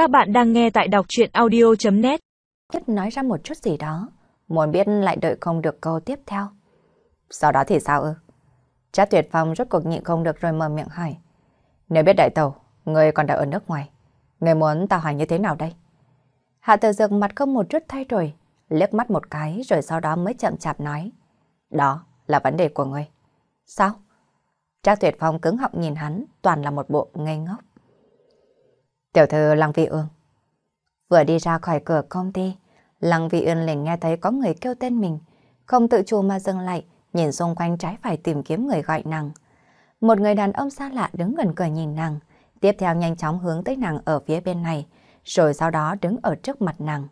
Các bạn đang nghe tại đọc chuyện audio.net Nhất nói ra một chút gì đó, muốn biết lại đợi không được câu tiếp theo. Sau đó thì sao ư? Trác tuyệt phong rốt cuộc nhịn không được rồi mở miệng hỏi. Nếu biết đại tàu, người còn đã ở nước ngoài, người muốn tao hỏi như thế nào đây? Hạ tử dược mặt không một chút thay đổi, liếc mắt một cái rồi sau đó mới chậm chạp nói. Đó là vấn đề của người. Sao? Trác tuyệt phong cứng họng nhìn hắn, toàn là một bộ ngây ngốc. Tiểu thư Lăng Vi Ương. Vừa đi ra khỏi cửa công ty, Lăng Vi Ương liền nghe thấy có người kêu tên mình, không tự chủ mà dừng lại, nhìn xung quanh trái phải tìm kiếm người gọi nàng. Một người đàn ông xa lạ đứng gần cửa nhìn nàng, tiếp theo nhanh chóng hướng tới nàng ở phía bên này, rồi sau đó đứng ở trước mặt nàng.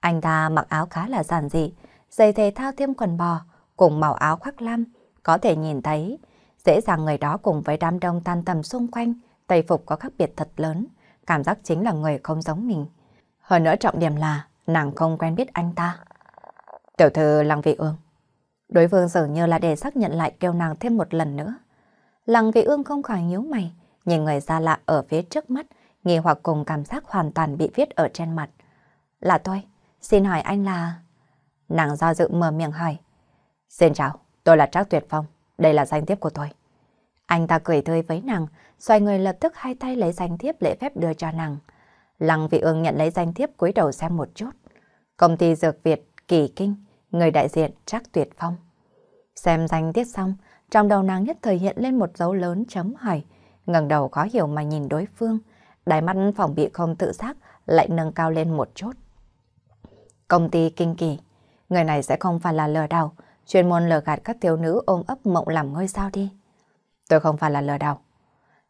Anh ta mặc áo khá là giản dị, giày thể thao thêm quần bò, cùng màu áo khoác lam, có thể nhìn thấy, dễ dàng người đó cùng với đám đông tan tầm xung quanh, tây phục có khác biệt thật lớn, cảm giác chính là người không giống mình. Hơn nữa trọng điểm là nàng không quen biết anh ta. Tiểu thư Lăng Vị Ương. Đối phương dường như là để xác nhận lại kêu nàng thêm một lần nữa. Lăng Vị Ương không khỏi nhíu mày, nhìn người xa lạ ở phía trước mắt, nghi hoặc cùng cảm giác hoàn toàn bị viết ở trên mặt. Là tôi, xin hỏi anh là... Nàng do dự mở miệng hỏi. Xin chào, tôi là Trác Tuyệt Phong, đây là danh thiếp của tôi. Anh ta cười tươi với nàng, xoay người lập tức hai tay lấy danh thiếp lễ phép đưa cho nàng. Lăng Vị Ương nhận lấy danh thiếp cúi đầu xem một chút. Công ty Dược Việt, Kỳ Kinh, người đại diện Trác Tuyệt Phong. Xem danh thiếp xong, trong đầu nàng nhất thời hiện lên một dấu lớn chấm hỏi, ngẩng đầu khó hiểu mà nhìn đối phương, đáy mắt phòng bị không tự giác lại nâng cao lên một chút. Công ty Kinh Kỳ, người này sẽ không phải là lừa đảo, chuyên môn lừa gạt các thiếu nữ ôm ấp mộng làm ngôi sao đi. Tôi không phải là lừa đảo.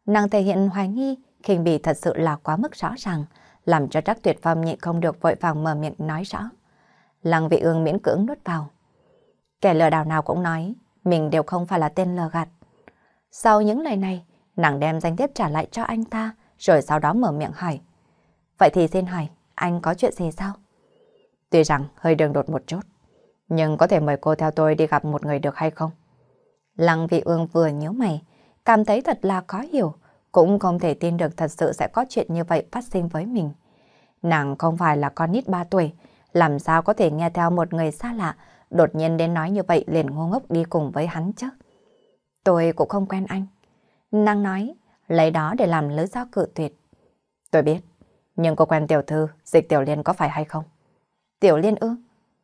Nàng thể hiện hoài nghi, khinh bỉ thật sự là quá mức rõ ràng, làm cho Trác Tuyệt Phong nhịn không được vội vàng mở miệng nói rõ. Lăng Vị Ương miễn cưỡng nuốt vào. Kẻ lừa đảo nào cũng nói, mình đều không phải là tên lừa gạt. Sau những lời này, nàng đem danh thiếp trả lại cho anh ta, rồi sau đó mở miệng hỏi. Vậy thì xin hỏi, anh có chuyện gì sao? Tuy rằng hơi đường đột một chút, nhưng có thể mời cô theo tôi đi gặp một người được hay không? Lăng Vị Ương vừa nhớ mày, cảm thấy thật là khó hiểu, cũng không thể tin được thật sự sẽ có chuyện như vậy phát sinh với mình. Nàng không phải là con nít 3 tuổi, làm sao có thể nghe theo một người xa lạ, đột nhiên đến nói như vậy liền ngu ngốc đi cùng với hắn chứ. Tôi cũng không quen anh. Nàng nói, lấy đó để làm lưỡi dao cự tuyệt. Tôi biết, nhưng cô quen tiểu thư, dịch tiểu liên có phải hay không? Tiểu liên ư?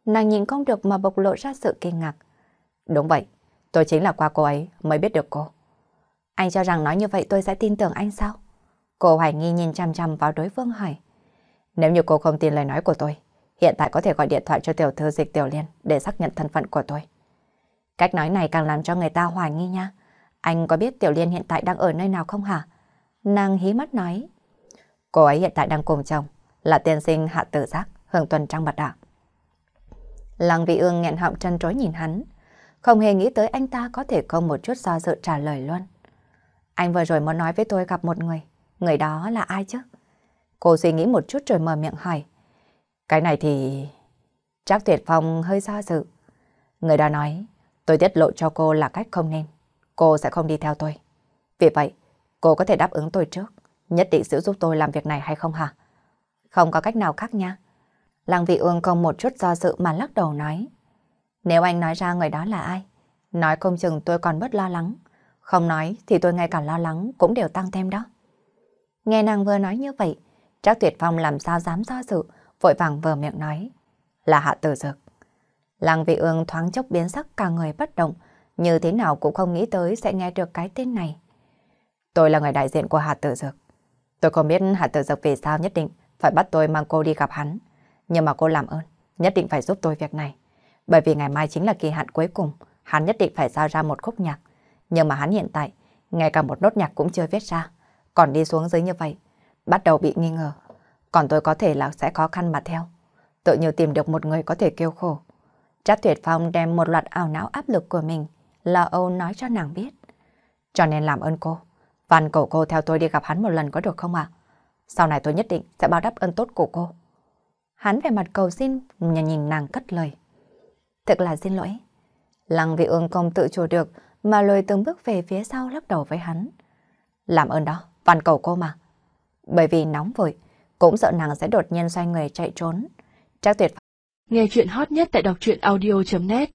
Nàng nhìn không được mà bộc lộ ra sự kinh ngạc. Đúng vậy, tôi chính là qua cô ấy mới biết được cô. Anh cho rằng nói như vậy tôi sẽ tin tưởng anh sao? Cô hoài nghi nhìn chăm chăm vào đối phương hỏi. Nếu như cô không tin lời nói của tôi, hiện tại có thể gọi điện thoại cho tiểu thư dịch tiểu liên để xác nhận thân phận của tôi. Cách nói này càng làm cho người ta hoài nghi nha. Anh có biết tiểu liên hiện tại đang ở nơi nào không hả? Nàng hí mắt nói. Cô ấy hiện tại đang cùng chồng, là tiên sinh hạ tử giác, hưởng tuần trăng bật đạo. Lăng vị ương nghẹn họng chân trối nhìn hắn, không hề nghĩ tới anh ta có thể không một chút do dự trả lời luôn. Anh vừa rồi muốn nói với tôi gặp một người. Người đó là ai chứ? Cô suy nghĩ một chút rồi mở miệng hỏi. Cái này thì... Trác Tuyệt Phong hơi do dự. Người đó nói, tôi tiết lộ cho cô là cách không nên. Cô sẽ không đi theo tôi. Vì vậy, cô có thể đáp ứng tôi trước. Nhất định sẽ giúp tôi làm việc này hay không hả? Không có cách nào khác nha. Lăng vị ương không một chút do dự mà lắc đầu nói. Nếu anh nói ra người đó là ai, nói không chừng tôi còn bớt lo lắng. Không nói thì tôi ngay cả lo lắng cũng đều tăng thêm đó. Nghe nàng vừa nói như vậy, Trác Tuyệt Phong làm sao dám do dự, vội vàng vờ miệng nói. Là hạ tử dược. Lăng vị ương thoáng chốc biến sắc cả người bất động, như thế nào cũng không nghĩ tới sẽ nghe được cái tên này. Tôi là người đại diện của hạ tử dược. Tôi không biết hạ tử dược vì sao nhất định phải bắt tôi mang cô đi gặp hắn. Nhưng mà cô làm ơn, nhất định phải giúp tôi việc này. Bởi vì ngày mai chính là kỳ hạn cuối cùng, hắn nhất định phải giao ra một khúc nhạc. Nhưng mà hắn hiện tại, ngay cả một nốt nhạc cũng chưa viết ra. Còn đi xuống dưới như vậy, bắt đầu bị nghi ngờ. Còn tôi có thể là sẽ khó khăn mà theo. Tự như tìm được một người có thể kêu khổ. Trác Tuyệt Phong đem một loạt ảo não áp lực của mình, là Âu nói cho nàng biết. Cho nên làm ơn cô, van cầu cô theo tôi đi gặp hắn một lần có được không ạ? Sau này tôi nhất định sẽ báo đáp ơn tốt của cô. Hắn về mặt cầu xin, nhìn, nhìn nàng cất lời. Thật là xin lỗi. Lăng vị ương không tự chủ được, mà lùi từng bước về phía sau lắc đầu với hắn. Làm ơn đó, van cầu cô mà. Bởi vì nóng vội, cũng sợ nàng sẽ đột nhiên xoay người chạy trốn. Chắc tuyệt Nghe chuyện hot nhất tại đọc truyện audio.net